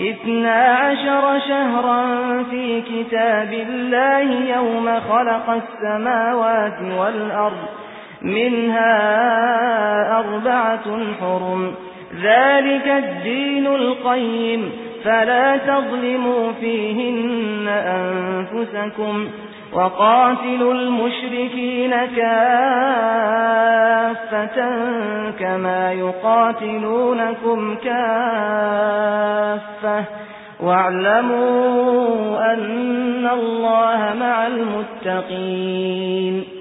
إثنى عشر شهرا في كتاب الله يوم خلق السماوات والأرض منها أربعة حرم. ذلك الدين القيم فلا تظلموا فيهن أنفسكم. وقاتلوا المشركين كافة كما يقاتلونكم كافة. واعلموا أن الله مع المتقين.